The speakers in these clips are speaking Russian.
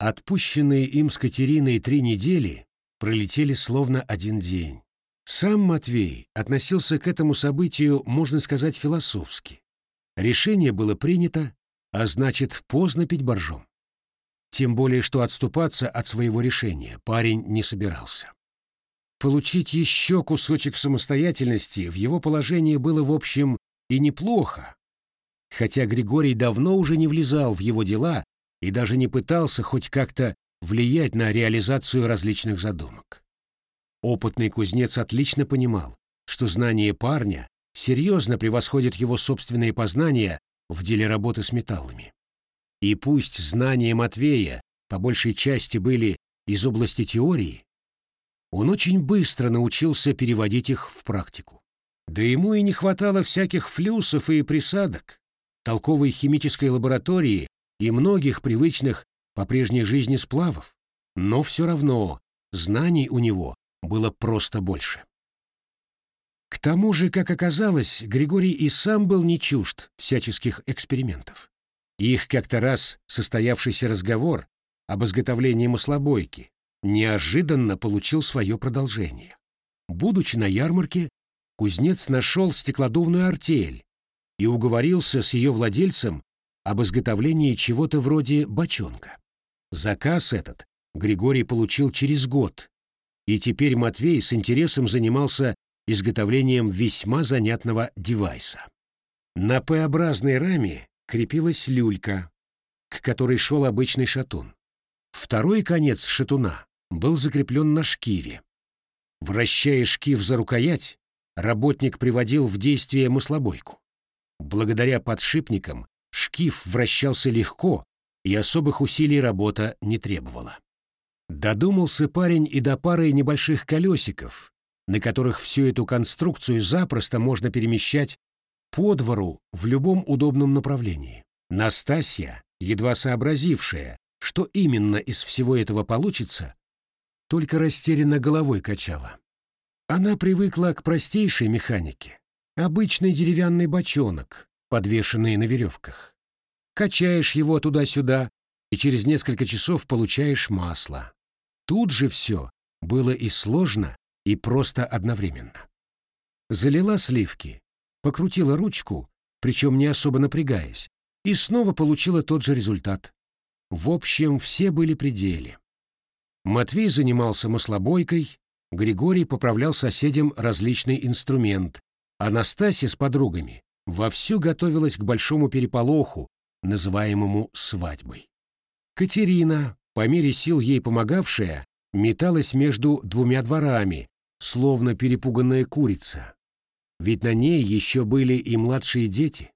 Отпущенные им с Катериной три недели пролетели словно один день. Сам Матвей относился к этому событию, можно сказать, философски. Решение было принято, а значит, поздно пить боржом. Тем более, что отступаться от своего решения парень не собирался. Получить еще кусочек самостоятельности в его положении было, в общем, и неплохо, хотя Григорий давно уже не влезал в его дела и даже не пытался хоть как-то влиять на реализацию различных задумок. Опытный кузнец отлично понимал, что знание парня серьезно превосходит его собственные познания в деле работы с металлами. И пусть знания Матвея по большей части были из области теории, он очень быстро научился переводить их в практику. Да ему и не хватало всяких флюсов и присадок, толковой химической лаборатории и многих привычных по прежней жизни сплавов, но все равно знаний у него было просто больше. К тому же, как оказалось, Григорий и сам был не чужд всяческих экспериментов. Их как-то раз состоявшийся разговор об изготовлении маслобойки неожиданно получил свое продолжение. Будучи на ярмарке, кузнец нашел стеклодувную артель и уговорился с ее владельцем об изготовлении чего-то вроде бочонка. Заказ этот Григорий получил через год, и теперь Матвей с интересом занимался изготовлением весьма занятного девайса. На П-образной раме крепилась люлька, к которой шел обычный шатун. Второй конец шатуна был закреплен на шкиве. Вращая шкив за рукоять, работник приводил в действие маслобойку. Благодаря подшипникам шкив вращался легко, и особых усилий работа не требовала. Додумался парень и до пары небольших колесиков, на которых всю эту конструкцию запросто можно перемещать по двору в любом удобном направлении. Настасья, едва сообразившая, что именно из всего этого получится, только растерянно головой качала. Она привыкла к простейшей механике. Обычный деревянный бочонок, подвешенный на веревках. Качаешь его туда-сюда, и через несколько часов получаешь масло. Тут же все было и сложно, и просто одновременно. Залила сливки, покрутила ручку, причем не особо напрягаясь, и снова получила тот же результат. В общем, все были пределе. Матвей занимался маслобойкой, Григорий поправлял соседям различный инструмент, а Настасья с подругами вовсю готовилась к большому переполоху, называемому свадьбой. Катерина, по мере сил ей помогавшая, металась между двумя дворами, словно перепуганная курица. Ведь на ней еще были и младшие дети.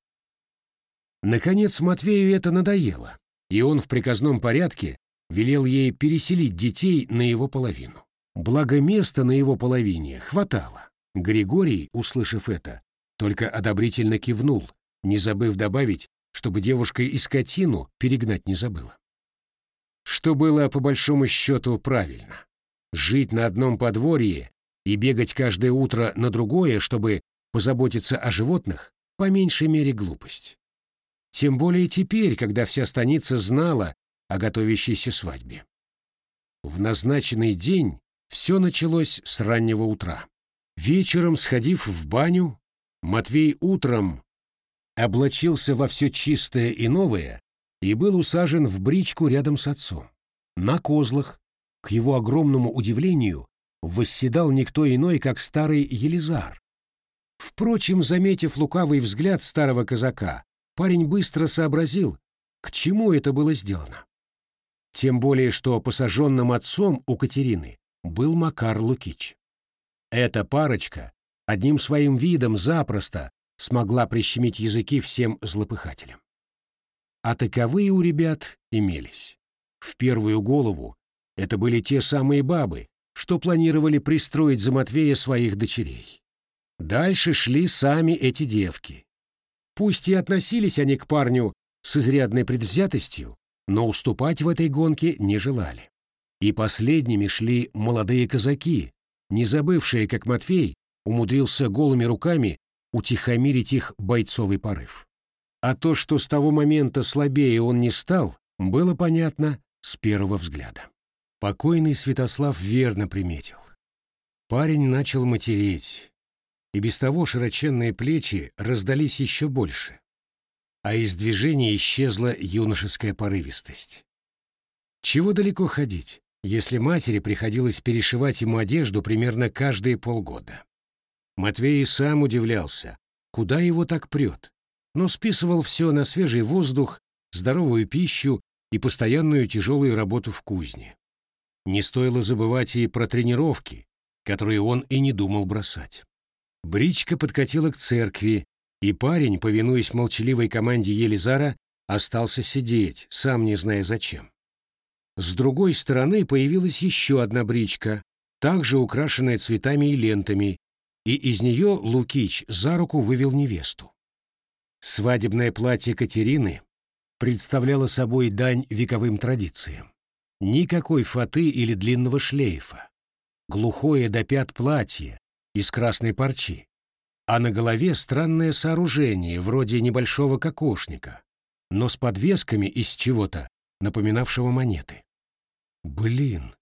Наконец Матвею это надоело, и он в приказном порядке велел ей переселить детей на его половину. Благо места на его половине хватало. Григорий, услышав это, только одобрительно кивнул, не забыв добавить, чтобы девушка и скотину перегнать не забыла что было по большому счету правильно. Жить на одном подворье и бегать каждое утро на другое, чтобы позаботиться о животных, по меньшей мере глупость. Тем более теперь, когда вся станица знала о готовящейся свадьбе. В назначенный день все началось с раннего утра. Вечером, сходив в баню, Матвей утром облачился во все чистое и новое и был усажен в бричку рядом с отцом. На козлах, к его огромному удивлению, восседал никто иной, как старый Елизар. Впрочем, заметив лукавый взгляд старого казака, парень быстро сообразил, к чему это было сделано. Тем более, что посаженным отцом у Катерины был Макар Лукич. Эта парочка одним своим видом запросто смогла прищемить языки всем злопыхателям а таковые у ребят имелись. В первую голову это были те самые бабы, что планировали пристроить за Матвея своих дочерей. Дальше шли сами эти девки. Пусть и относились они к парню с изрядной предвзятостью, но уступать в этой гонке не желали. И последними шли молодые казаки, не забывшие, как Матвей умудрился голыми руками утихомирить их бойцовый порыв. А то, что с того момента слабее он не стал, было понятно с первого взгляда. Покойный Святослав верно приметил. Парень начал матереть, и без того широченные плечи раздались еще больше, а из движения исчезла юношеская порывистость. Чего далеко ходить, если матери приходилось перешивать ему одежду примерно каждые полгода. Матвей и сам удивлялся, куда его так прет, но списывал все на свежий воздух, здоровую пищу и постоянную тяжелую работу в кузне. Не стоило забывать и про тренировки, которые он и не думал бросать. Бричка подкатила к церкви, и парень, повинуясь молчаливой команде Елизара, остался сидеть, сам не зная зачем. С другой стороны появилась еще одна бричка, также украшенная цветами и лентами, и из нее Лукич за руку вывел невесту. Свадебное платье Катерины представляло собой дань вековым традициям. Никакой фаты или длинного шлейфа. Глухое до пят платье из красной парчи, а на голове странное сооружение, вроде небольшого кокошника, но с подвесками из чего-то, напоминавшего монеты. Блин,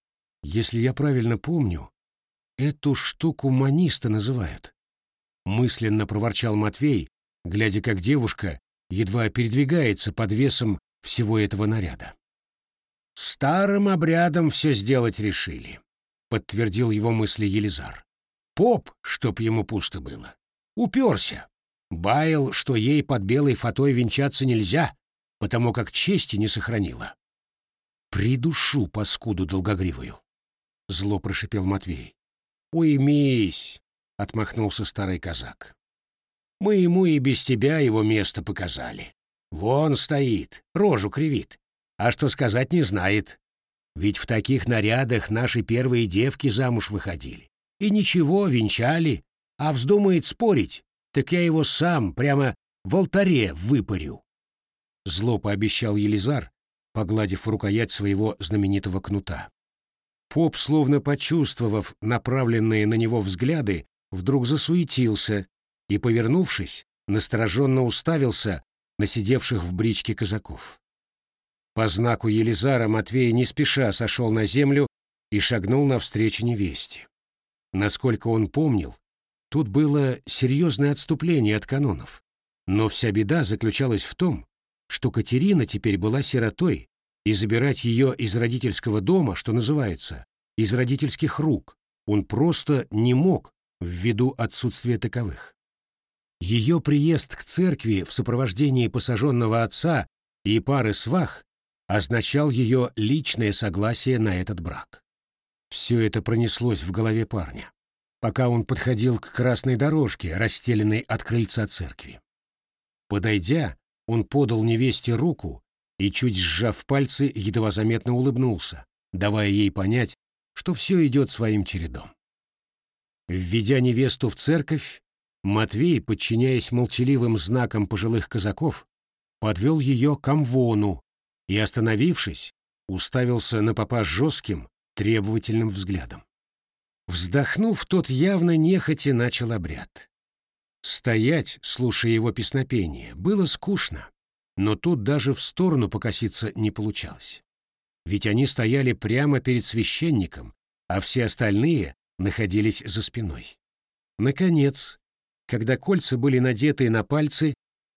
если я правильно помню, эту штуку маниста называют. Мысленно проворчал Матвей, глядя, как девушка едва передвигается под весом всего этого наряда. «Старым обрядом все сделать решили», — подтвердил его мысли Елизар. «Поп, чтоб ему пусто было, уперся. Баял, что ей под белой фатой венчаться нельзя, потому как чести не сохранила». «Придушу паскуду долгогривую», — зло прошипел Матвей. «Уймись», — отмахнулся старый казак. Мы ему и без тебя его место показали. Вон стоит, рожу кривит, а что сказать не знает. Ведь в таких нарядах наши первые девки замуж выходили. И ничего, венчали, а вздумает спорить, так я его сам прямо в алтаре выпарю. Зло пообещал Елизар, погладив рукоять своего знаменитого кнута. Поп, словно почувствовав направленные на него взгляды, вдруг засуетился и, повернувшись, настороженно уставился на сидевших в бричке казаков. По знаку Елизара Матвей не спеша сошел на землю и шагнул навстречу невесте. Насколько он помнил, тут было серьезное отступление от канонов, но вся беда заключалась в том, что Катерина теперь была сиротой, и забирать ее из родительского дома, что называется, из родительских рук, он просто не мог ввиду отсутствия таковых. Ее приезд к церкви в сопровождении посаженного отца и пары свах означал ее личное согласие на этот брак. Все это пронеслось в голове парня, пока он подходил к красной дорожке, расстеленной от крыльца церкви. Подойдя, он подал невесте руку и, чуть сжав пальцы, едва заметно улыбнулся, давая ей понять, что все идет своим чередом. Введя невесту в церковь, Матвей, подчиняясь молчаливым знакам пожилых казаков, подвел ее к Амвону и, остановившись, уставился на попа жестким, требовательным взглядом. Вздохнув, тот явно нехотя начал обряд. Стоять, слушая его песнопение, было скучно, но тут даже в сторону покоситься не получалось. Ведь они стояли прямо перед священником, а все остальные находились за спиной. Наконец, когда кольца были надеты на пальцы,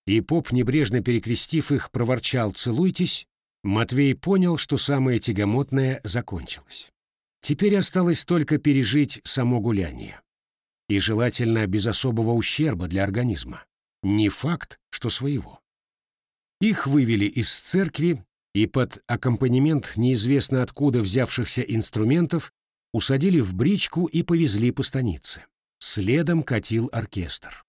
и поп, небрежно перекрестив их, проворчал «целуйтесь», Матвей понял, что самое тягомотное закончилось. Теперь осталось только пережить само гуляние. И желательно без особого ущерба для организма. Не факт, что своего. Их вывели из церкви и под аккомпанемент неизвестно откуда взявшихся инструментов усадили в бричку и повезли по станице. Следом катил оркестр.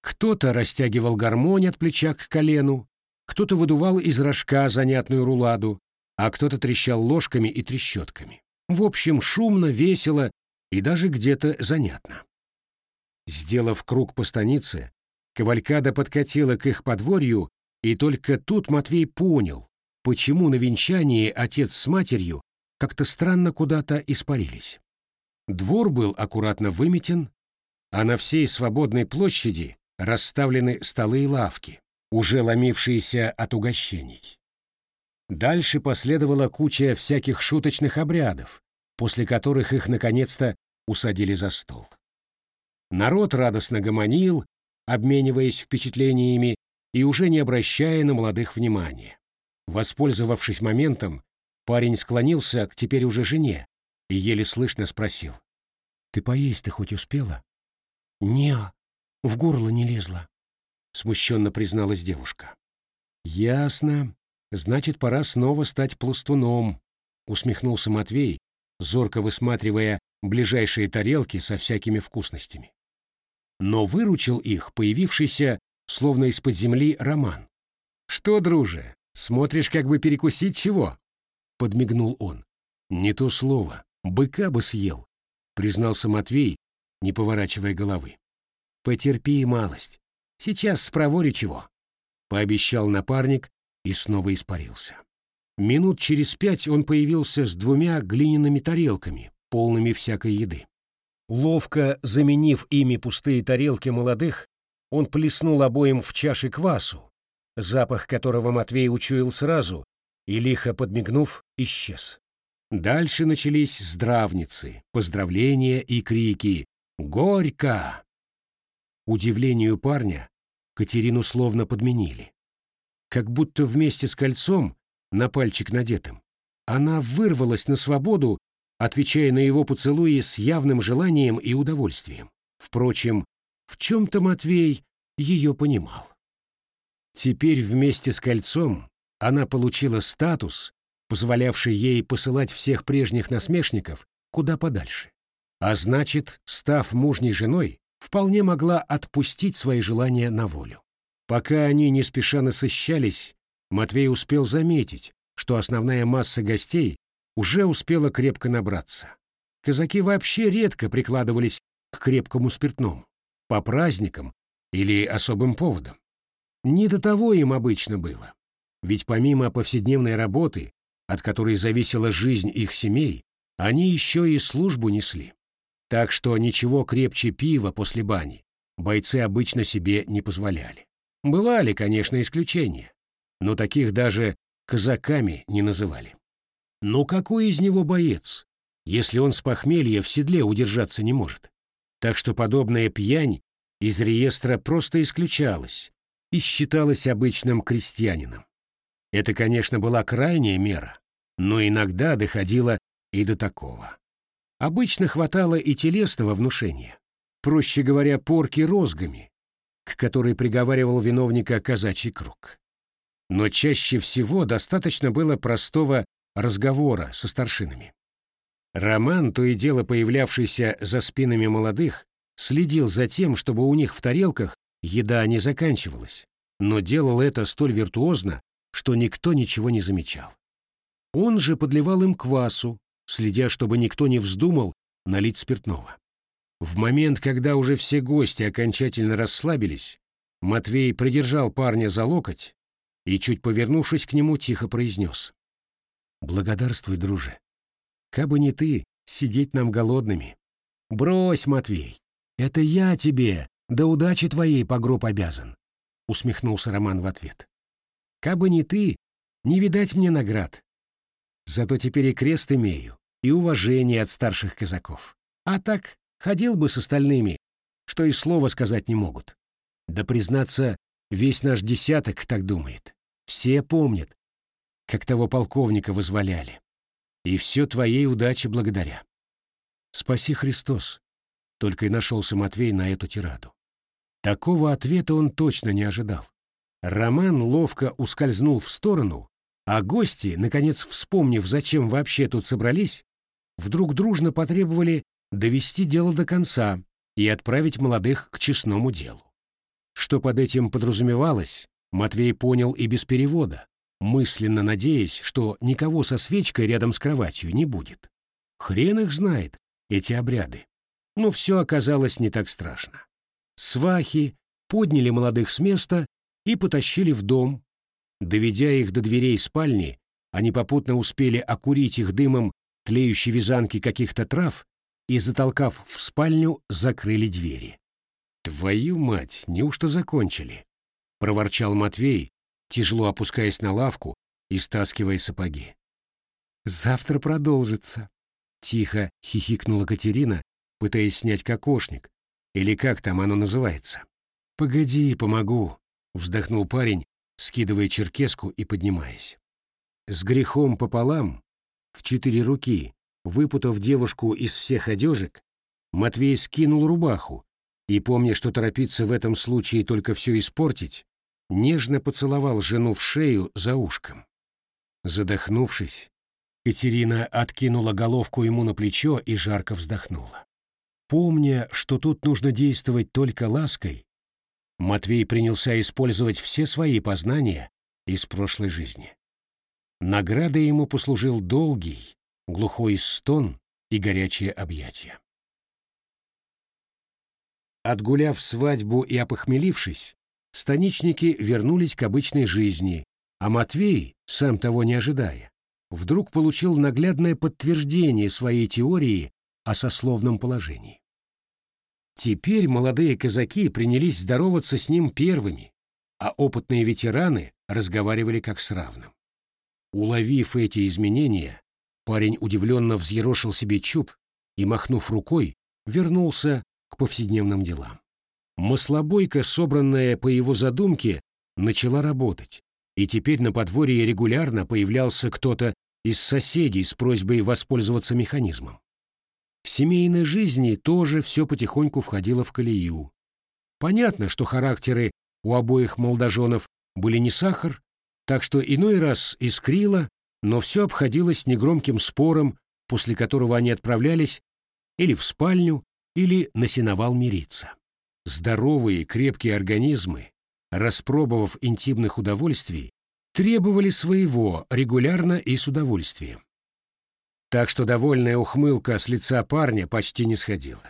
Кто-то растягивал гармонь от плеча к колену, кто-то выдувал из рожка занятную руладу, а кто-то трещал ложками и трещотками. В общем, шумно, весело и даже где-то занятно. Сделав круг по станице, Кавалькада подкатила к их подворью, и только тут Матвей понял, почему на венчании отец с матерью как-то странно куда-то испарились. Двор был аккуратно выметен, а на всей свободной площади расставлены столы и лавки, уже ломившиеся от угощений. Дальше последовала куча всяких шуточных обрядов, после которых их наконец-то усадили за стол. Народ радостно гомонил, обмениваясь впечатлениями и уже не обращая на молодых внимания. Воспользовавшись моментом, парень склонился к теперь уже жене и еле слышно спросил. «Ты поесть-то хоть успела?» «Не, в горло не лезла», — смущенно призналась девушка. «Ясно. Значит, пора снова стать пластуном», — усмехнулся Матвей, зорко высматривая ближайшие тарелки со всякими вкусностями. Но выручил их появившийся, словно из-под земли, Роман. «Что, друже, смотришь, как бы перекусить чего?» — подмигнул он. «Не то слово. Быка бы съел», — признался Матвей, не поворачивая головы. «Потерпи малость. Сейчас спроворю чего», — пообещал напарник и снова испарился. Минут через пять он появился с двумя глиняными тарелками, полными всякой еды. Ловко заменив ими пустые тарелки молодых, он плеснул обоим в чаши квасу, запах которого Матвей учуял сразу, и, лихо подмигнув, исчез. Дальше начались здравницы, поздравления и крики «Горько!». Удивлению парня Катерину словно подменили. Как будто вместе с кольцом, на пальчик надетым, она вырвалась на свободу, отвечая на его поцелуи с явным желанием и удовольствием. Впрочем, в чем-то Матвей ее понимал. Теперь вместе с кольцом она получила статус, позволявший ей посылать всех прежних насмешников куда подальше. А значит, став мужней женой, вполне могла отпустить свои желания на волю. Пока они не спеша насыщались, Матвей успел заметить, что основная масса гостей уже успела крепко набраться. Казаки вообще редко прикладывались к крепкому спиртному, по праздникам или особым поводам. Не до того им обычно было. Ведь помимо повседневной работы, от которой зависела жизнь их семей, они еще и службу несли. Так что ничего крепче пива после бани бойцы обычно себе не позволяли. Бывали, конечно, исключения, но таких даже казаками не называли. Ну какой из него боец, если он с похмелья в седле удержаться не может? Так что подобная пьянь из реестра просто исключалась и считалась обычным крестьянином. Это, конечно, была крайняя мера, но иногда доходило и до такого. Обычно хватало и телесного внушения, проще говоря, порки розгами, к которой приговаривал виновника казачий круг. Но чаще всего достаточно было простого разговора со старшинами. Роман, то и дело появлявшийся за спинами молодых, следил за тем, чтобы у них в тарелках еда не заканчивалась, но делал это столь виртуозно, что никто ничего не замечал. Он же подливал им квасу, следя, чтобы никто не вздумал налить спиртного. В момент, когда уже все гости окончательно расслабились, Матвей придержал парня за локоть и, чуть повернувшись к нему, тихо произнес. «Благодарствуй, друже. Кабы не ты, сидеть нам голодными. Брось, Матвей, это я тебе, да удачи твоей по гроб обязан», — усмехнулся Роман в ответ. «Кабы не ты, не видать мне наград, Зато теперь и крест имею, и уважение от старших казаков. А так, ходил бы с остальными, что и слова сказать не могут. Да, признаться, весь наш десяток так думает. Все помнят, как того полковника возволяли. И все твоей удаче благодаря. Спаси Христос. Только и нашелся Матвей на эту тираду. Такого ответа он точно не ожидал. Роман ловко ускользнул в сторону а гости, наконец вспомнив, зачем вообще тут собрались, вдруг дружно потребовали довести дело до конца и отправить молодых к честному делу. Что под этим подразумевалось, Матвей понял и без перевода, мысленно надеясь, что никого со свечкой рядом с кроватью не будет. Хрен их знает, эти обряды. Но все оказалось не так страшно. Свахи подняли молодых с места и потащили в дом, Доведя их до дверей спальни, они попутно успели окурить их дымом тлеющей вязанки каких-то трав и, затолкав в спальню, закрыли двери. «Твою мать, неужто закончили?» — проворчал Матвей, тяжело опускаясь на лавку и стаскивая сапоги. «Завтра продолжится», — тихо хихикнула Катерина, пытаясь снять кокошник, или как там оно называется. «Погоди, помогу», — вздохнул парень, скидывая черкеску и поднимаясь. С грехом пополам, в четыре руки, выпутав девушку из всех одежек, Матвей скинул рубаху и, помня, что торопиться в этом случае только все испортить, нежно поцеловал жену в шею за ушком. Задохнувшись, Катерина откинула головку ему на плечо и жарко вздохнула. Помня, что тут нужно действовать только лаской, Матвей принялся использовать все свои познания из прошлой жизни. Наградой ему послужил долгий, глухой стон и горячее объятие. Отгуляв свадьбу и опохмелившись, станичники вернулись к обычной жизни, а Матвей, сам того не ожидая, вдруг получил наглядное подтверждение своей теории о сословном положении. Теперь молодые казаки принялись здороваться с ним первыми, а опытные ветераны разговаривали как с равным. Уловив эти изменения, парень удивленно взъерошил себе чуб и, махнув рукой, вернулся к повседневным делам. Маслобойка, собранная по его задумке, начала работать, и теперь на подворье регулярно появлялся кто-то из соседей с просьбой воспользоваться механизмом. В семейной жизни тоже все потихоньку входило в колею. Понятно, что характеры у обоих молодоженов были не сахар, так что иной раз искрило, но все обходилось негромким спором, после которого они отправлялись или в спальню, или на сеновал мириться. Здоровые, крепкие организмы распробовав интимных удовольствий, требовали своего регулярно и с удовольствием. Так что довольная ухмылка с лица парня почти не сходила.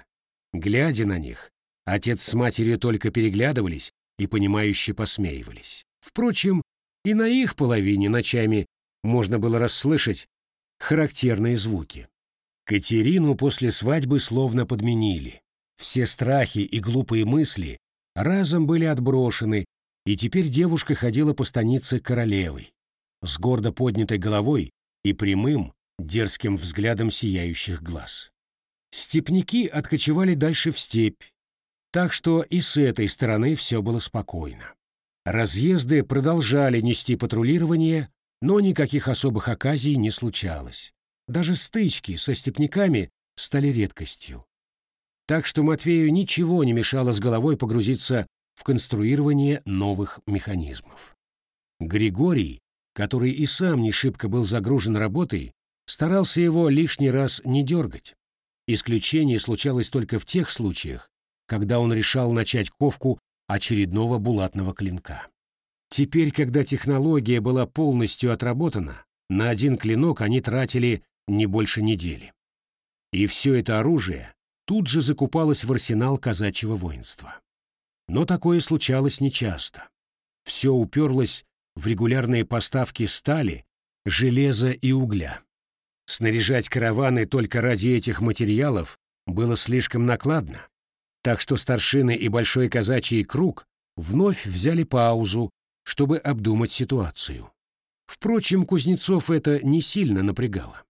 Глядя на них, отец с матерью только переглядывались и понимающе посмеивались. Впрочем, и на их половине ночами можно было расслышать характерные звуки. Катерину после свадьбы словно подменили. Все страхи и глупые мысли разом были отброшены, и теперь девушка ходила по станице королевой, с гордо поднятой головой и прямым, дерзким взглядом сияющих глаз. Степняки откочевали дальше в степь, так что и с этой стороны все было спокойно. Разъезды продолжали нести патрулирование, но никаких особых оказий не случалось. Даже стычки со степняками стали редкостью так что Матвею ничего не мешало с головой погрузиться в конструирование новых механизмов. Григорий, который и сам не шибко был загружен работой, старался его лишний раз не дергать. Исключение случалось только в тех случаях, когда он решал начать ковку очередного булатного клинка. Теперь, когда технология была полностью отработана, на один клинок они тратили не больше недели. И все это оружие тут же закупалась в арсенал казачьего воинства. Но такое случалось нечасто. Все уперлось в регулярные поставки стали, железа и угля. Снаряжать караваны только ради этих материалов было слишком накладно, так что старшины и большой казачий круг вновь взяли паузу, чтобы обдумать ситуацию. Впрочем, Кузнецов это не сильно напрягало.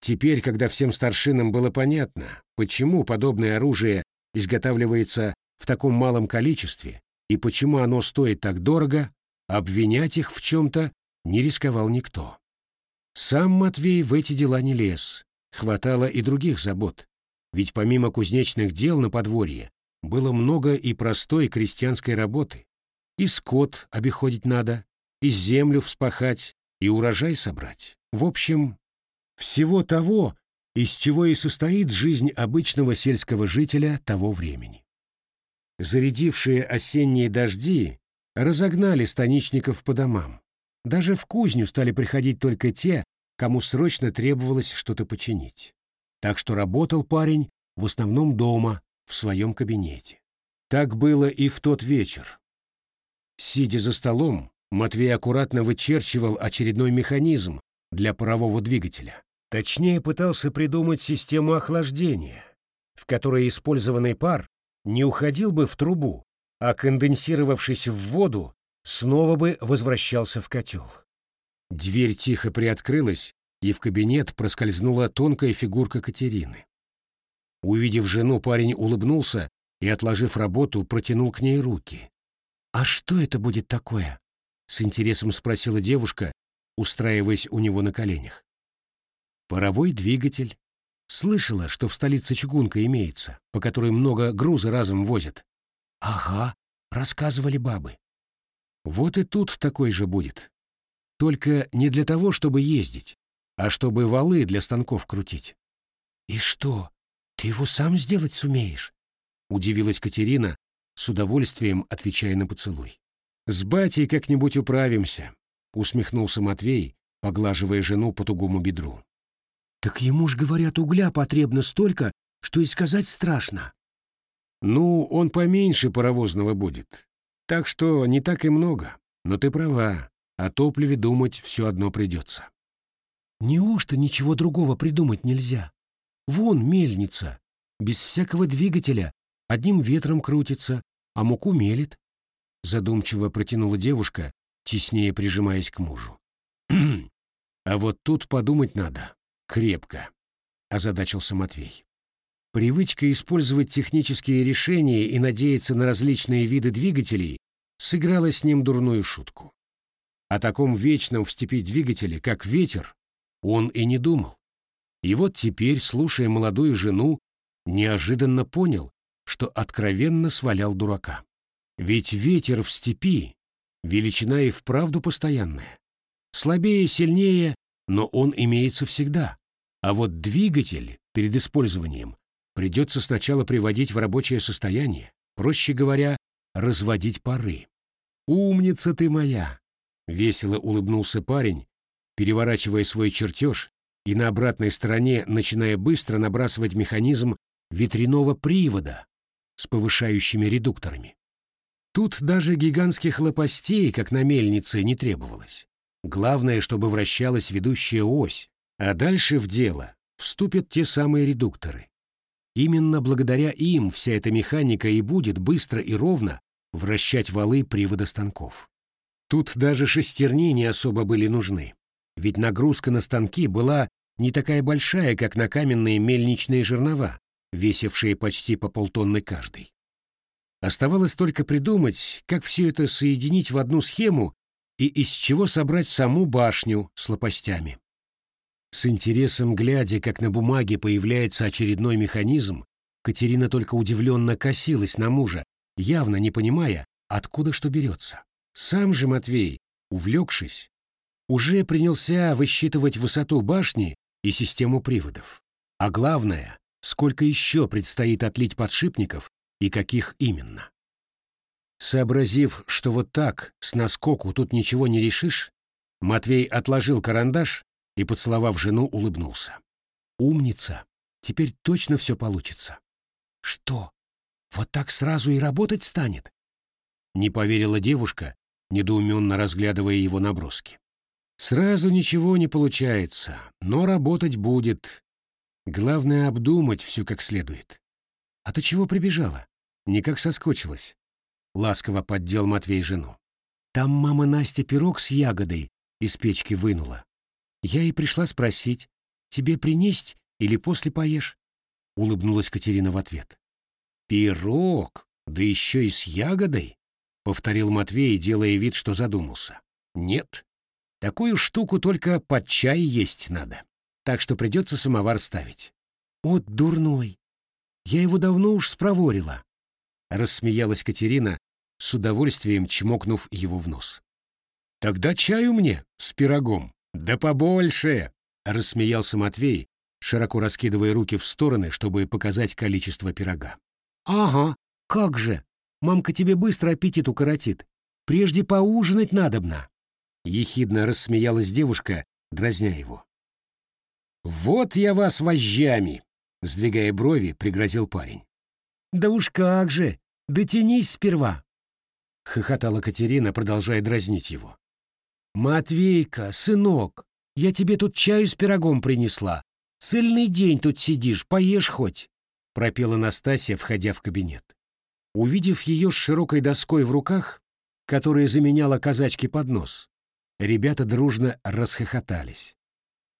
Теперь, когда всем старшинам было понятно, почему подобное оружие изготавливается в таком малом количестве и почему оно стоит так дорого, обвинять их в чем-то не рисковал никто. Сам Матвей в эти дела не лез, хватало и других забот, ведь помимо кузнечных дел на подворье было много и простой крестьянской работы. И скот обиходить надо, и землю вспахать, и урожай собрать. В общем, всего того, из чего и состоит жизнь обычного сельского жителя того времени. Зарядившие осенние дожди разогнали станичников по домам. Даже в кузню стали приходить только те, кому срочно требовалось что-то починить. Так что работал парень в основном дома, в своем кабинете. Так было и в тот вечер. Сидя за столом, Матвей аккуратно вычерчивал очередной механизм для парового двигателя. Точнее, пытался придумать систему охлаждения, в которой использованный пар не уходил бы в трубу, а конденсировавшись в воду, снова бы возвращался в котел. Дверь тихо приоткрылась, и в кабинет проскользнула тонкая фигурка Катерины. Увидев жену, парень улыбнулся и, отложив работу, протянул к ней руки. «А что это будет такое?» — с интересом спросила девушка, устраиваясь у него на коленях. «Паровой двигатель. Слышала, что в столице чугунка имеется, по которой много груза разом возят». «Ага, рассказывали бабы». «Вот и тут такой же будет. Только не для того, чтобы ездить, а чтобы валы для станков крутить». «И что, ты его сам сделать сумеешь?» — удивилась Катерина, с удовольствием отвечая на поцелуй. «С батей как-нибудь управимся», — усмехнулся Матвей, поглаживая жену по тугому бедру. «Так ему ж, говорят, угля потребно столько, что и сказать страшно». «Ну, он поменьше паровозного будет, так что не так и много, но ты права, о топливе думать все одно придется». «Неужто ничего другого придумать нельзя? Вон мельница, без всякого двигателя, одним ветром крутится, а муку мелит», — задумчиво протянула девушка, теснее прижимаясь к мужу. «А вот тут подумать надо. Крепко», — озадачился Матвей. Привычка использовать технические решения и надеяться на различные виды двигателей сыграла с ним дурную шутку. О таком вечном в степи двигателе, как ветер, он и не думал. И вот теперь, слушая молодую жену, неожиданно понял, что откровенно свалял дурака. Ведь ветер в степи — величина и вправду постоянная. Слабее, сильнее, но он имеется всегда. А вот двигатель перед использованием придется сначала приводить в рабочее состояние, проще говоря, разводить пары. «Умница ты моя!» — весело улыбнулся парень, переворачивая свой чертеж и на обратной стороне начиная быстро набрасывать механизм ветряного привода, с повышающими редукторами. Тут даже гигантских лопастей, как на мельнице, не требовалось. Главное, чтобы вращалась ведущая ось, а дальше в дело вступят те самые редукторы. Именно благодаря им вся эта механика и будет быстро и ровно вращать валы привода станков. Тут даже шестерни не особо были нужны, ведь нагрузка на станки была не такая большая, как на каменные мельничные жернова, весившие почти по полтонны каждый. Оставалось только придумать, как все это соединить в одну схему и из чего собрать саму башню с лопастями. С интересом глядя, как на бумаге появляется очередной механизм, Катерина только удивленно косилась на мужа, явно не понимая, откуда что берется. Сам же Матвей, увлекшись, уже принялся высчитывать высоту башни и систему приводов. А главное, сколько еще предстоит отлить подшипников и каких именно. Сообразив, что вот так, с наскоку тут ничего не решишь, Матвей отложил карандаш и, поцеловав жену, улыбнулся. «Умница! Теперь точно все получится». «Что, вот так сразу и работать станет?» Не поверила девушка, недоуменно разглядывая его наброски. «Сразу ничего не получается, но работать будет, Главное обдумать все как следует. А ты чего прибежала? Никак соскочилась. Ласково поддел Матвей жену. Там мама Настя пирог с ягодой из печки вынула. Я и пришла спросить, тебе принесть или после поешь? Улыбнулась Катерина в ответ. Пирог, да еще и с ягодой? Повторил Матвей, делая вид, что задумался. Нет, такую штуку только под чай есть надо так что придется самовар ставить. «От дурной! Я его давно уж спроворила!» Рассмеялась Катерина, с удовольствием чмокнув его в нос. «Тогда чаю мне с пирогом, да побольше!» Рассмеялся Матвей, широко раскидывая руки в стороны, чтобы показать количество пирога. «Ага, как же! Мамка тебе быстро аппетит укоротит. Прежде поужинать надобно!» Ехидно рассмеялась девушка, дразня его. «Вот я вас вожжами!» — сдвигая брови, пригрозил парень. «Да уж как же! Дотянись сперва!» — хохотала Катерина, продолжая дразнить его. «Матвейка, сынок, я тебе тут чаю с пирогом принесла. Цельный день тут сидишь, поешь хоть!» — пропела Настасья, входя в кабинет. Увидев ее с широкой доской в руках, которая заменяла казачке поднос, Ребята дружно расхохотались.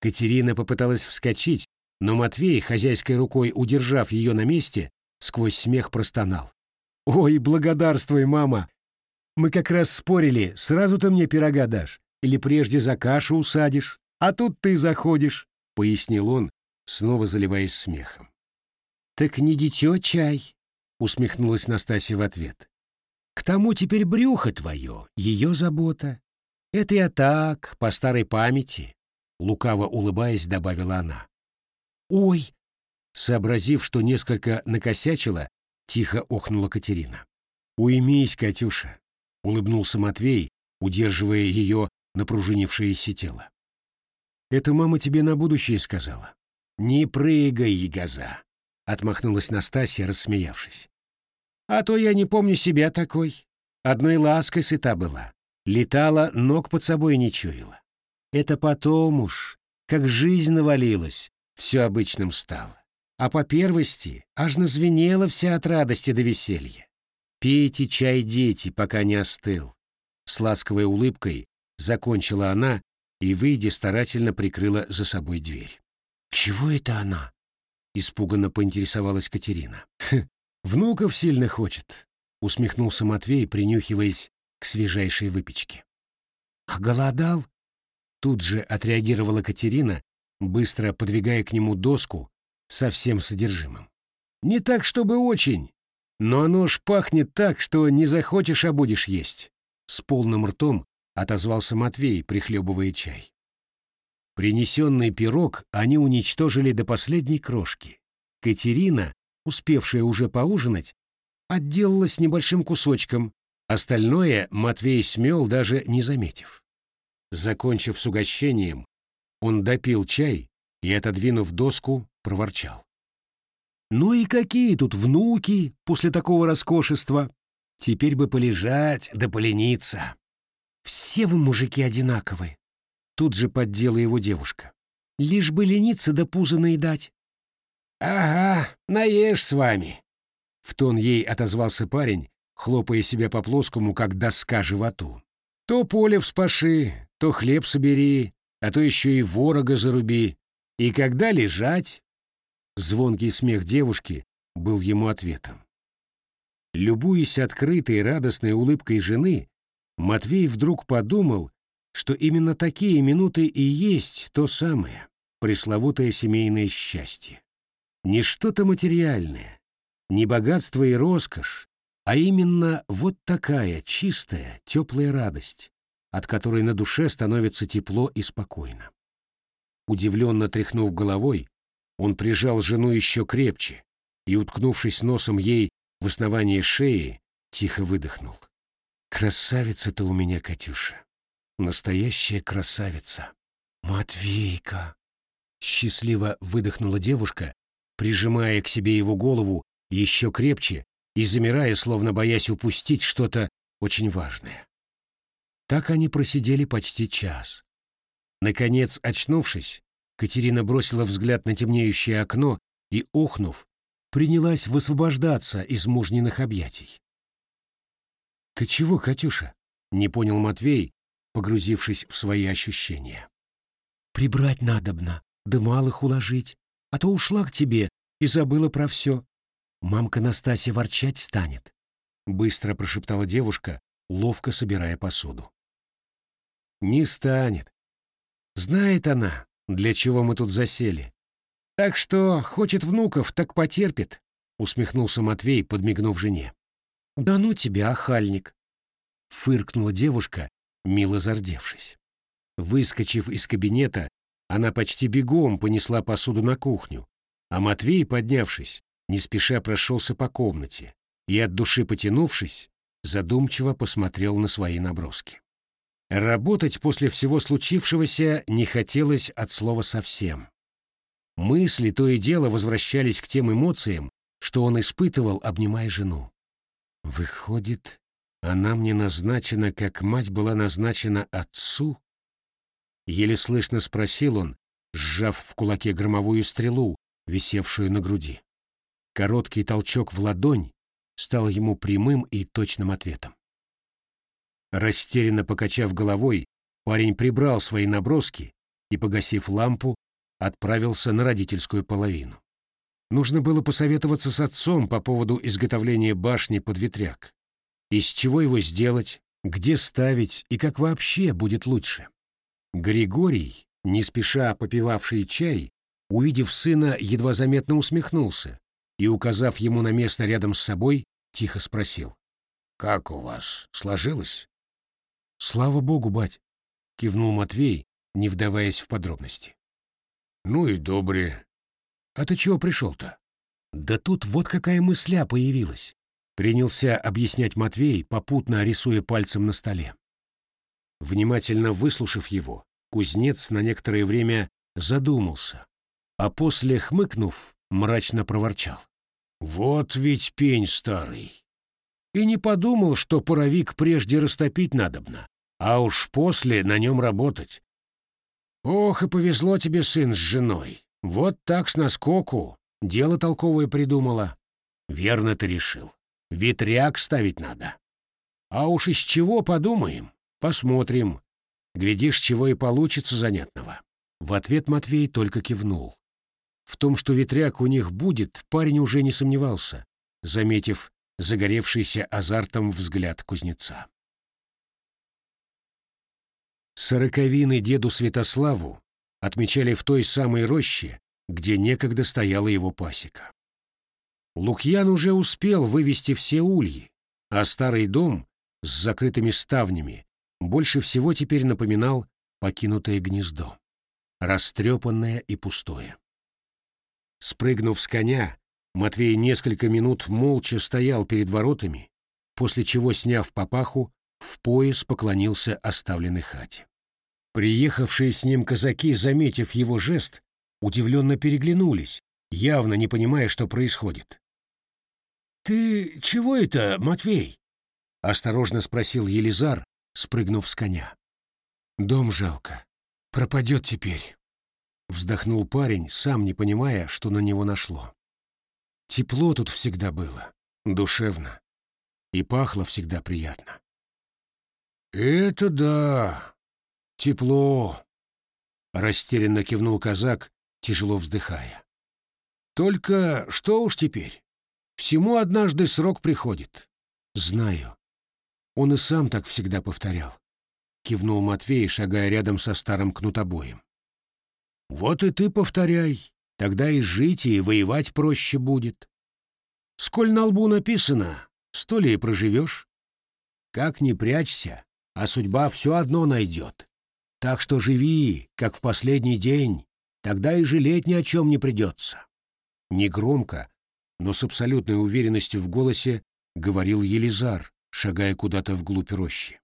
Катерина попыталась вскочить, но Матвей, хозяйской рукой удержав ее на месте, сквозь смех простонал. «Ой, благодарствуй, мама! Мы как раз спорили, сразу ты мне пирога дашь или прежде за кашу усадишь, а тут ты заходишь», — пояснил он, снова заливаясь смехом. «Так не дитё чай», — усмехнулась Настасья в ответ. «К тому теперь брюхо твое, ее забота. Это я так, по старой памяти», — лукаво улыбаясь, добавила она. «Ой!» — сообразив, что несколько накосячила, тихо охнула Катерина. «Уймись, Катюша!» — улыбнулся Матвей, удерживая ее напружинившееся тело. «Это мама тебе на будущее сказала». «Не прыгай, ягоза!» — отмахнулась Настасья, рассмеявшись. «А то я не помню себя такой. Одной лаской сыта была. Летала, ног под собой не чуяла. Это потом уж, как жизнь навалилась, все обычным стало. А по первости аж назвенела вся от радости до веселья. Пейте чай, дети, пока не остыл. С ласковой улыбкой закончила она и, выйдя, старательно прикрыла за собой дверь. «Чего это она?» — испуганно поинтересовалась Катерина. «Хм, «Внуков сильно хочет», — усмехнулся Матвей, принюхиваясь к свежайшей выпечке. «А голодал?» Тут же отреагировала Катерина, быстро подвигая к нему доску со всем содержимым. «Не так, чтобы очень, но оно ж пахнет так, что не захочешь, а будешь есть». С полным ртом отозвался Матвей, прихлебывая чай. Принесенный пирог они уничтожили до последней крошки. Катерина, успевшая уже поужинать, отделалась небольшим кусочком, остальное Матвей смел, даже не заметив. Закончив с угощением, он допил чай и, отодвинув доску, проворчал. «Ну и какие тут внуки после такого роскошества? Теперь бы полежать да полениться. Все вы, мужики, одинаковые!» Тут же поддела его девушка. «Лишь бы лениться да пузо наедать». «Ага, наешь с вами!» В тон ей отозвался парень, хлопая себя по плоскому, как доска животу. «То поле вспаши, то хлеб собери, а то еще и ворога заруби. И когда лежать?» Звонкий смех девушки был ему ответом. Любуясь открытой радостной улыбкой жены, Матвей вдруг подумал, что именно такие минуты и есть то самое пресловутое семейное счастье. Не что-то материальное, не богатство и роскошь, а именно вот такая чистая, теплая радость, от которой на душе становится тепло и спокойно. Удивленно тряхнув головой, он прижал жену еще крепче и, уткнувшись носом ей в основание шеи, тихо выдохнул. «Красавица ты у меня, Катюша! Настоящая красавица!» «Матвейка!» — счастливо выдохнула девушка, прижимая к себе его голову еще крепче и замирая, словно боясь упустить что-то очень важное. Так они просидели почти час. Наконец, очнувшись, Катерина бросила взгляд на темнеющее окно и, охнув, принялась высвобождаться из мужниных объятий. «Ты чего, Катюша?» — не понял Матвей, погрузившись в свои ощущения. «Прибрать надобно, да малых уложить, а то ушла к тебе и забыла про все. Мамка Настасья ворчать станет», — быстро прошептала девушка, ловко собирая посуду. Не станет. Знает она, для чего мы тут засели. Так что хочет внуков, так потерпит, усмехнулся Матвей, подмигнув жене. Да ну тебя, охальник, фыркнула девушка, мило зардевшись. Выскочив из кабинета, она почти бегом понесла посуду на кухню, а Матвей, поднявшись, не спеша прошелся по комнате и, от души потянувшись, задумчиво посмотрел на свои наброски. Работать после всего случившегося не хотелось от слова совсем. Мысли то и дело возвращались к тем эмоциям, что он испытывал, обнимая жену. Выходит, она мне назначена, как мать была назначена отцу? Еле слышно спросил он, сжав в кулаке громовую стрелу, висевшую на груди. Короткий толчок в ладонь стал ему прямым и точным ответом. Растерянно покачав головой, Парень прибрал свои наброски и, погасив лампу, отправился на родительскую половину. Нужно было посоветоваться с отцом по поводу изготовления башни под ветряк. Из чего его сделать, где ставить и как вообще будет лучше. Григорий, не спеша попивавший чай, увидев сына, едва заметно усмехнулся и, указав ему на место рядом с собой, тихо спросил. «Как у вас? Сложилось?» «Слава богу, бать!» — кивнул Матвей, не вдаваясь в подробности. «Ну и добре. А ты чего пришел-то?» «Да тут вот какая мысля появилась!» — принялся объяснять Матвей, попутно рисуя пальцем на столе. Внимательно выслушав его, кузнец на некоторое время задумался, а после, хмыкнув, мрачно проворчал. «Вот ведь пень старый! И не подумал, что паровик прежде растопить надобно, а уж после на нем работать. Ох, и повезло тебе, сын, с женой. Вот так с наскоку. Дело толковое придумала. Верно ты решил. Ветряк ставить надо. А уж из чего подумаем, посмотрим. Глядишь, чего и получится занятного. В ответ Матвей только кивнул. В том, что ветряк у них будет, парень уже не сомневался, заметив загоревшийся азартом взгляд кузнеца. Сороковины деду Святославу отмечали в той самой роще, где некогда стояла его пасека. Лукьян уже успел вывести все ульи, а старый дом с закрытыми ставнями больше всего теперь напоминал покинутое гнездо, растрепанное и пустое. Спрыгнув с коня, Матвей несколько минут молча стоял перед воротами, после чего, сняв папаху, в пояс поклонился оставленной хате. Приехавшие с ним казаки, заметив его жест, удивленно переглянулись, явно не понимая, что происходит. «Ты чего это, Матвей?» — осторожно спросил Елизар, спрыгнув с коня. «Дом жалко. Пропадет теперь». Вздохнул парень, сам не понимая, что на него нашло. Тепло тут всегда было, душевно. И пахло всегда приятно. «Это да! Тепло!» — растерянно кивнул казак, тяжело вздыхая. «Только что уж теперь? Всему однажды срок приходит. Знаю. Он и сам так всегда повторял. Кивнул Матвей, шагая рядом со старым кнутобоем. Вот и ты повторяй, тогда и жить, и воевать проще будет. Сколь на лбу написано, сто ли и проживешь. Как ни прячься, а судьба все одно найдет. Так что живи, как в последний день, тогда и жалеть ни о чем не придется. Негромко, но с абсолютной уверенностью в голосе говорил Елизар, шагая куда-то вглубь рощи.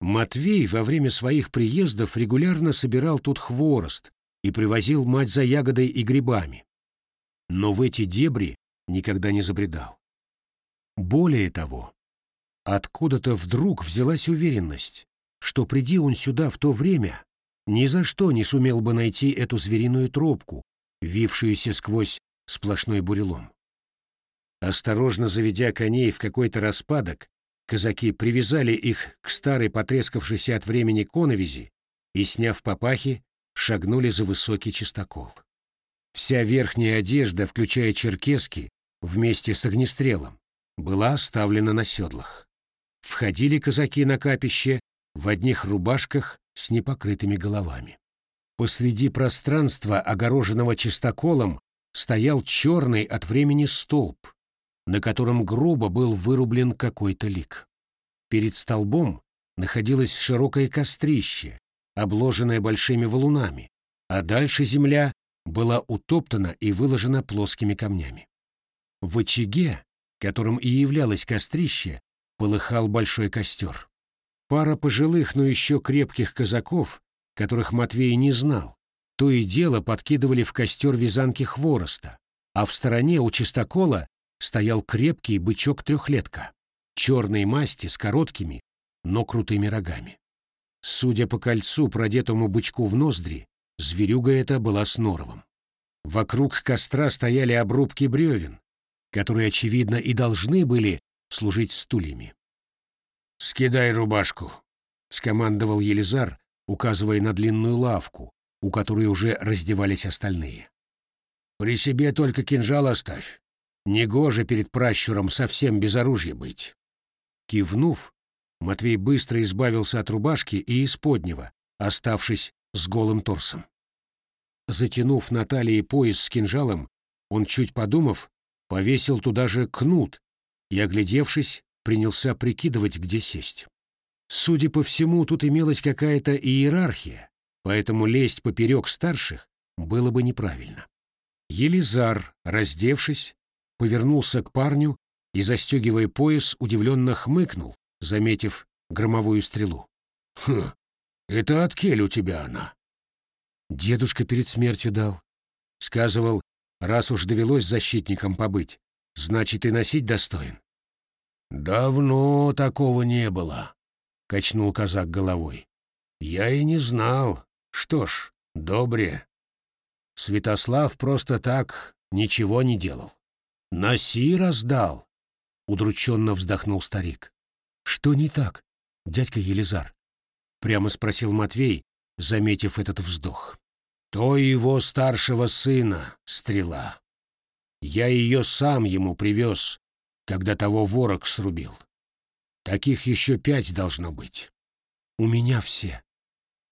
Матвей во время своих приездов регулярно собирал тут хворост, и привозил мать за ягодой и грибами. Но в эти дебри никогда не забредал. Более того, откуда-то вдруг взялась уверенность, что приди он сюда в то время, ни за что не сумел бы найти эту звериную тропку, вившуюся сквозь сплошной бурелом. Осторожно заведя коней в какой-то распадок, казаки привязали их к старой потрескавшейся от времени коновизи и, сняв папахи, шагнули за высокий чистокол. Вся верхняя одежда, включая черкески, вместе с огнестрелом, была оставлена на седлах. Входили казаки на капище в одних рубашках с непокрытыми головами. Посреди пространства, огороженного чистоколом, стоял черный от времени столб, на котором грубо был вырублен какой-то лик. Перед столбом находилось широкое кострище, обложенная большими валунами, а дальше земля была утоптана и выложена плоскими камнями. В очаге, которым и являлось кострище, полыхал большой костер. Пара пожилых, но еще крепких казаков, которых Матвей не знал, то и дело подкидывали в костер вязанки хвороста, а в стороне у чистокола стоял крепкий бычок-трехлетка, черной масти с короткими, но крутыми рогами. Судя по кольцу, продетому бычку в ноздри, зверюга эта была с норовом. Вокруг костра стояли обрубки бревен, которые, очевидно, и должны были служить стульями. «Скидай рубашку», — скомандовал Елизар, указывая на длинную лавку, у которой уже раздевались остальные. «При себе только кинжал оставь. Негоже перед пращуром совсем без оружия быть». Кивнув, Матвей быстро избавился от рубашки и исподнего, оставшись с голым торсом. Затянув на талии пояс с кинжалом, он, чуть подумав, повесил туда же кнут и, оглядевшись, принялся прикидывать, где сесть. Судя по всему, тут имелась какая-то иерархия, поэтому лезть поперек старших было бы неправильно. Елизар, раздевшись, повернулся к парню и, застегивая пояс, удивленно хмыкнул, заметив громовую стрелу. «Хм, это от кель у тебя она?» Дедушка перед смертью дал. Сказывал, раз уж довелось защитником побыть, значит и носить достоин. «Давно такого не было», — качнул казак головой. «Я и не знал. Что ж, добре. Святослав просто так ничего не делал. Носи раздал», — удрученно вздохнул старик. «Что не так, дядька Елизар?» — прямо спросил Матвей, заметив этот вздох. «То его старшего сына, стрела. Я ее сам ему привез, когда того ворог срубил. Таких еще пять должно быть. У меня все.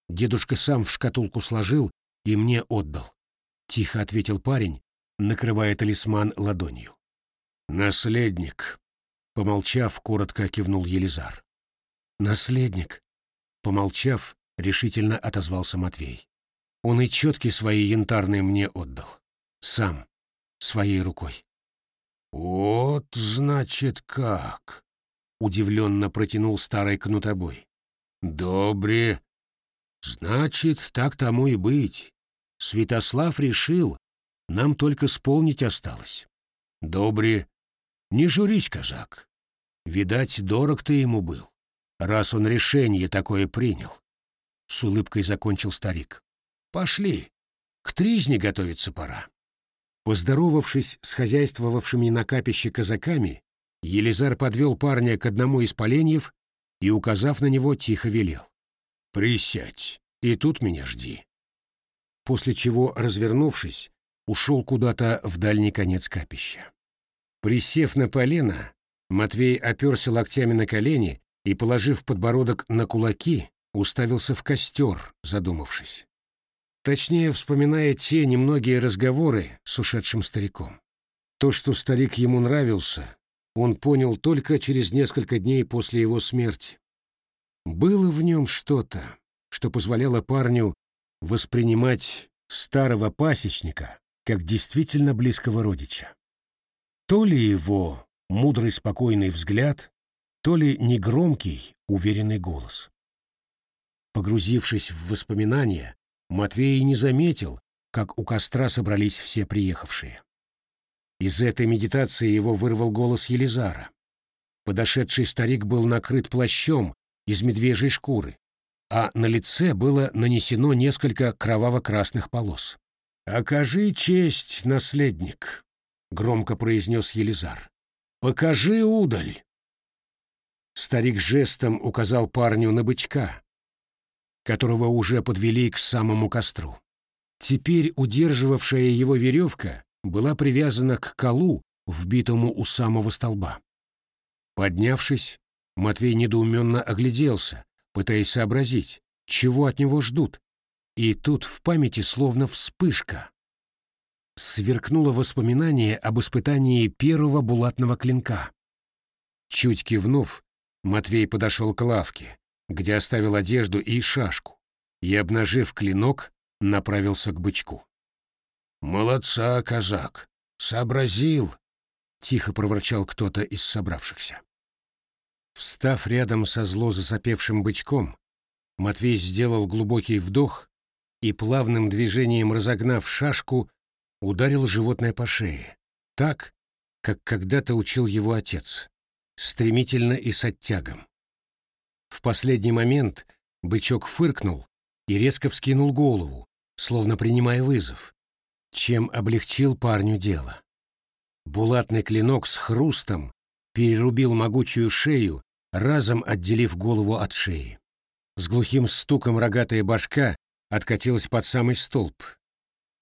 Дедушка сам в шкатулку сложил и мне отдал. Тихо ответил парень, накрывая талисман ладонью. «Наследник», — помолчав, коротко кивнул Елизар. «Наследник», — помолчав, решительно отозвался Матвей. Он и четки свои янтарные мне отдал. Сам, своей рукой. «Вот, значит, как!» — удивленно протянул старый кнутобой. «Добре. Значит, так тому и быть. Святослав решил, нам только сполнить осталось. Добре. Не журись, казак. Видать, дорог ты ему был, раз он решение такое принял. С улыбкой закончил старик. Пошли. К тризне готовиться пора. Поздоровавшись с хозяйствовавшими на капище казаками, Елизар подвел парня к одному из поленьев и, указав на него, тихо велел. «Присядь, и тут меня жди». После чего, развернувшись, ушел куда-то в дальний конец капища. Присев на полено, Матвей оперся локтями на колени и, положив подбородок на кулаки, уставился в костер, задумавшись. Точнее, вспоминая те немногие разговоры с ушедшим стариком. То, что старик ему нравился, он понял только через несколько дней после его смерти. Было в нем что-то, что позволяло парню воспринимать старого пасечника как действительно близкого родича. То ли его мудрый спокойный взгляд, то ли негромкий, уверенный голос. Погрузившись в воспоминания, Матвей не заметил, как у костра собрались все приехавшие. Из этой медитации его вырвал голос Елизара. Подошедший старик был накрыт плащом из медвежьей шкуры, а на лице было нанесено несколько кроваво-красных полос. «Окажи честь, наследник», — громко произнес Елизар. «Покажи удаль». Старик жестом указал парню на бычка, которого уже подвели к самому костру. Теперь удерживавшая его веревка была привязана к колу, вбитому у самого столба. Поднявшись, Матвей недоуменно огляделся, пытаясь сообразить, чего от него ждут. И тут в памяти словно вспышка. Сверкнуло воспоминание об испытании первого булатного клинка. Чуть кивнув, Матвей подошел к лавке, где оставил одежду и шашку, и, обнажив клинок, направился к бычку. «Молодца, казак! Сообразил!» — тихо проворчал кто-то из собравшихся. Встав рядом со зло засопевшим бычком, Матвей сделал глубокий вдох и, плавным движением разогнав шашку, ударил животное по шее, так, как когда-то учил его отец, стремительно и с оттягом. В последний момент бычок фыркнул и резко вскинул голову, словно принимая вызов, чем облегчил парню дело. Булатный клинок с хрустом перерубил могучую шею, разом отделив голову от шеи. С глухим стуком рогатая башка откатилась под самый столб,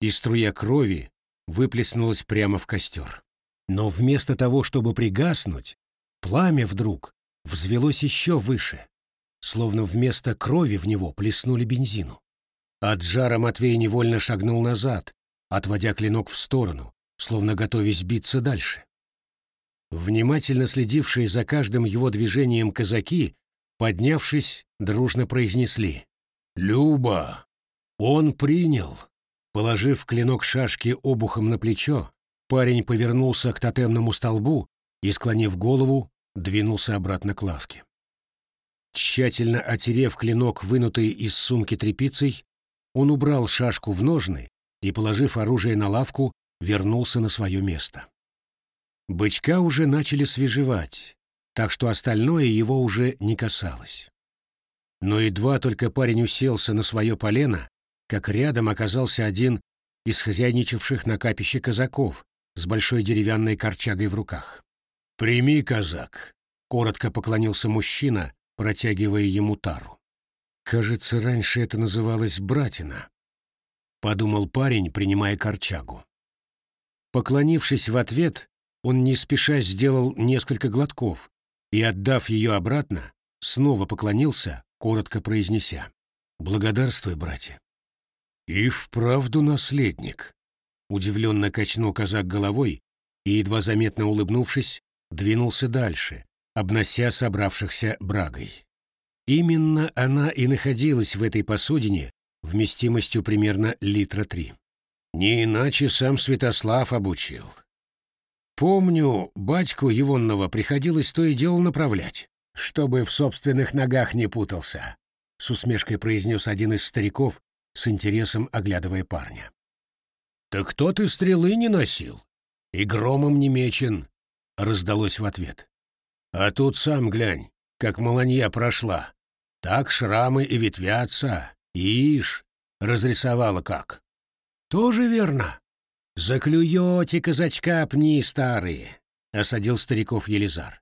и струя крови выплеснулась прямо в костер. Но вместо того, чтобы пригаснуть, пламя вдруг взвелось еще выше, словно вместо крови в него плеснули бензину. От жара Матвей невольно шагнул назад, отводя клинок в сторону, словно готовясь биться дальше. Внимательно следившие за каждым его движением казаки, поднявшись, дружно произнесли «Люба! Он принял!» Положив клинок шашки обухом на плечо, парень повернулся к тотемному столбу и, склонив голову, двинулся обратно к лавке. Тщательно отерев клинок, вынутый из сумки тряпицей, он убрал шашку в ножны и, положив оружие на лавку, вернулся на свое место. Бычка уже начали свежевать, так что остальное его уже не касалось. Но едва только парень уселся на свое полено, как рядом оказался один из хозяйничавших на капище казаков с большой деревянной корчагой в руках. «Прими, казак!» — коротко поклонился мужчина, протягивая ему тару. «Кажется, раньше это называлось братина», — подумал парень, принимая корчагу. Поклонившись в ответ, он не спеша сделал несколько глотков и, отдав ее обратно, снова поклонился, коротко произнеся «Благодарствуй, братья». «И вправду наследник», — удивленно качнул казак головой и, едва заметно улыбнувшись, двинулся дальше, обнося собравшихся брагой. Именно она и находилась в этой посудине вместимостью примерно литра три. Не иначе сам Святослав обучил. Помню, батьку Егонного приходилось то и дело направлять, чтобы в собственных ногах не путался, — с усмешкой произнес один из стариков, с интересом оглядывая парня. «Так кто ты стрелы не носил? И громом не мечен», — раздалось в ответ. «А тут сам глянь, как маланья прошла. Так шрамы и ветвятся. Ишь, разрисовала как». «Тоже верно», «Заклюете казачка пни старые», — осадил стариков Елизар.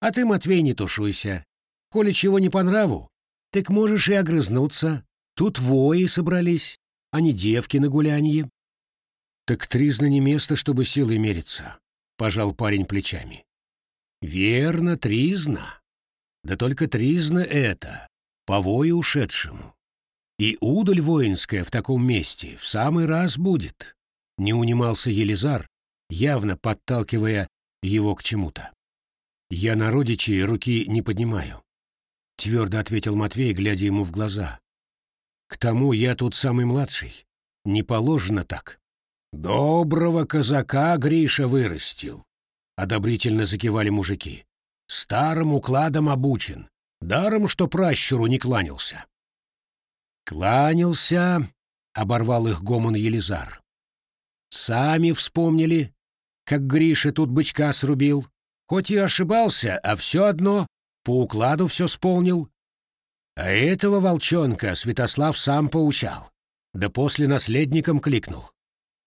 «А ты, Матвей, не тушуйся. Коли чего не по нраву, так можешь и огрызнуться. Тут вои собрались, а не девки на гулянье». «Так тризна не место, чтобы силой мериться», — пожал парень плечами. «Верно, тризна. Да только тризна это, по вою ушедшему. И удаль воинская в таком месте в самый раз будет». Не унимался Елизар, явно подталкивая его к чему-то. «Я на родичей руки не поднимаю», — твердо ответил Матвей, глядя ему в глаза. «К тому я тут самый младший. Не положено так». «Доброго казака Гриша вырастил», — одобрительно закивали мужики. «Старым укладом обучен, даром, что пращуру не кланялся». «Кланялся», — оборвал их гомон Елизар. Сами вспомнили, как Гриша тут бычка срубил. Хоть и ошибался, а все одно по укладу все сполнил. А этого волчонка Святослав сам поучал, да после наследником кликнул.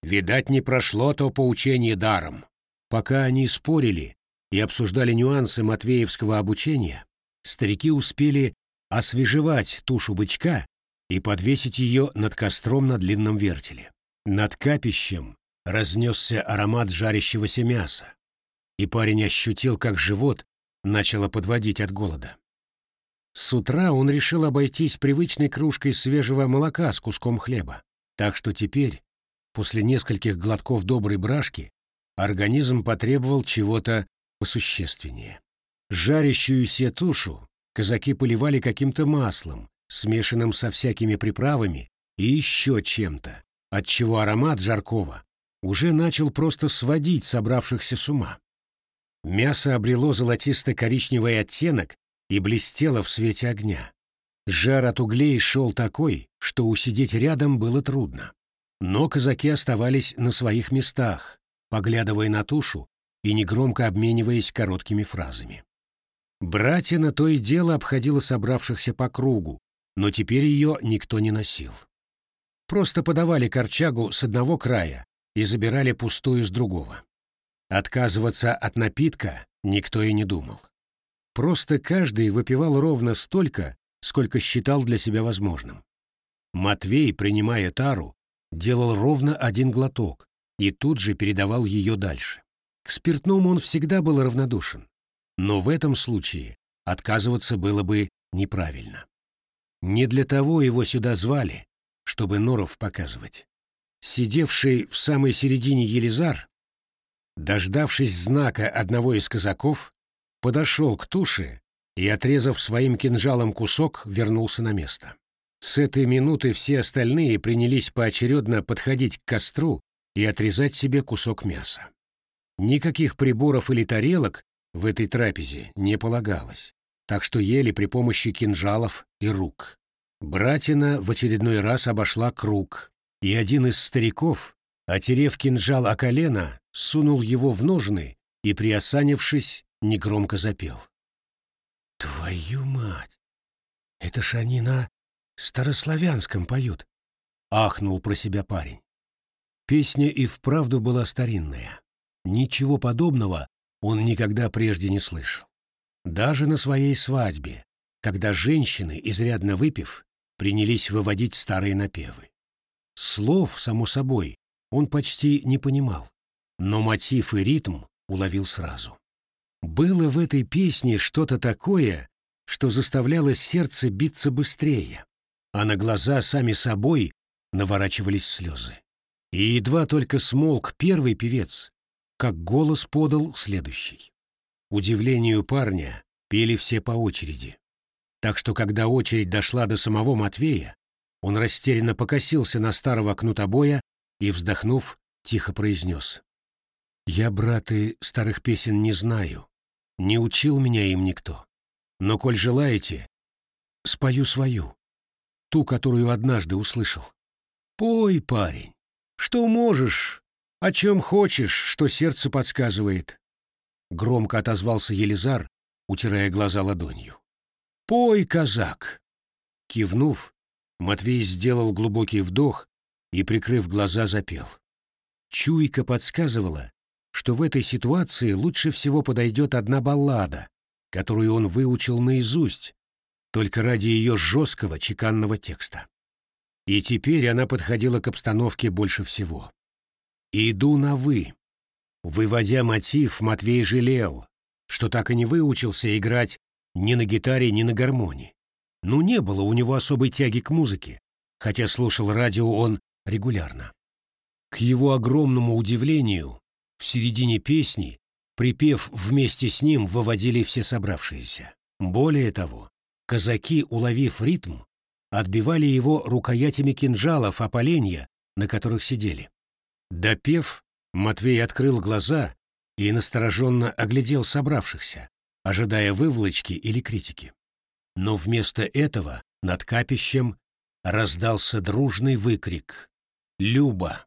Видать, не прошло то поучение даром. Пока они спорили и обсуждали нюансы матвеевского обучения, старики успели освежевать тушу бычка и подвесить ее над костром на длинном вертеле. Над капищем разнесся аромат жарящегося мяса, и парень ощутил, как живот начало подводить от голода. С утра он решил обойтись привычной кружкой свежего молока с куском хлеба, так что теперь, после нескольких глотков доброй брашки, организм потребовал чего-то посущественнее. Жарящуюся тушу казаки поливали каким-то маслом, смешанным со всякими приправами и еще чем-то, отчего аромат жаркого уже начал просто сводить собравшихся с ума. Мясо обрело золотисто-коричневый оттенок и блестело в свете огня. Жар от углей шел такой, что усидеть рядом было трудно. Но казаки оставались на своих местах, поглядывая на тушу и негромко обмениваясь короткими фразами. Братья на то и дело обходила собравшихся по кругу, но теперь ее никто не носил. Просто подавали корчагу с одного края и забирали пустую с другого. Отказываться от напитка никто и не думал. Просто каждый выпивал ровно столько, сколько считал для себя возможным. Матвей, принимая тару, делал ровно один глоток и тут же передавал ее дальше. К спиртному он всегда был равнодушен, но в этом случае отказываться было бы неправильно. Не для того его сюда звали, чтобы норов показывать. Сидевший в самой середине Елизар, дождавшись знака одного из казаков, подошел к туше и, отрезав своим кинжалом кусок, вернулся на место. С этой минуты все остальные принялись поочередно подходить к костру и отрезать себе кусок мяса. Никаких приборов или тарелок в этой трапезе не полагалось, так что ели при помощи кинжалов и рук. Братина в очередной раз обошла круг, и один из стариков, отерев кинжал о колено, сунул его в ножны и, приосанившись, негромко запел. «Твою мать! Это ж они на старославянском поют!» — ахнул про себя парень. Песня и вправду была старинная. Ничего подобного он никогда прежде не слышал. Даже на своей свадьбе, когда женщины, изрядно выпив, принялись выводить старые напевы. Слов, само собой, он почти не понимал, но мотив и ритм уловил сразу. Было в этой песне что-то такое, что заставляло сердце биться быстрее, а на глаза сами собой наворачивались слезы. И едва только смолк первый певец, как голос подал следующий. Удивлению парня пели все по очереди. Так что, когда очередь дошла до самого Матвея, он растерянно покосился на старого кнутобоя и, вздохнув, тихо произнес. «Я, браты, старых песен не знаю. Не учил меня им никто. Но, коль желаете, спою свою, ту, которую однажды услышал. Пой, парень, что можешь, о чем хочешь, что сердце подсказывает». Громко отозвался Елизар, утирая глаза ладонью. «Пой, казак!» Кивнув, Матвей сделал глубокий вдох и, прикрыв глаза, запел. Чуйка подсказывала, что в этой ситуации лучше всего подойдет одна баллада, которую он выучил наизусть, только ради ее жесткого чеканного текста. И теперь она подходила к обстановке больше всего. «Иду на «вы». Выводя мотив, Матвей жалел, что так и не выучился играть ни на гитаре, ни на гармонии. Ну, не было у него особой тяги к музыке, хотя слушал радио он регулярно. К его огромному удивлению, в середине песни припев вместе с ним выводили все собравшиеся. Более того, казаки, уловив ритм, отбивали его рукоятями кинжалов о поленья, на которых сидели. Допев, Матвей открыл глаза и настороженно оглядел собравшихся, ожидая выволочки или критики. Но вместо этого над капищем раздался дружный выкрик «Люба!».